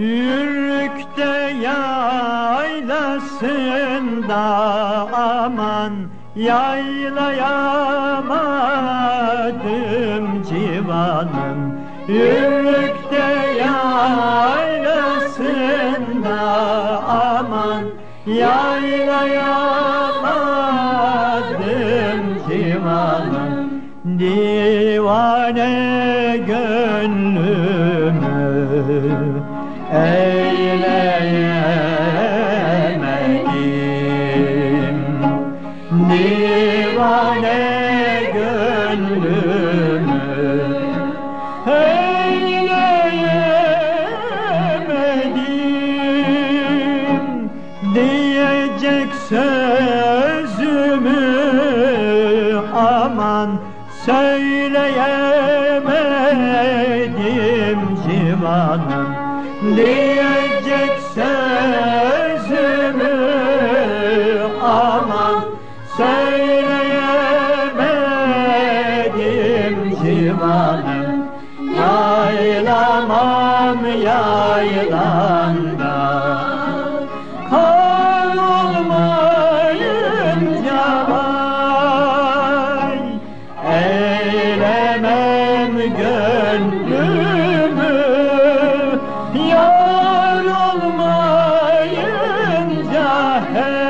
Yürükte yaylasında aman Yaylayamadım civanım. Yürükte yaylasında aman Yaylayamadım civanım. Divane gönlümü eyleyemedim. Divane gönlümü eyleyemedim. Diyecek sözümü aman söyleyemedim civanım Diyecek sözümü aman söyleyemedim civanım Yaylamam yaylanda Kar olmayınca vay gönlüm olmayınca her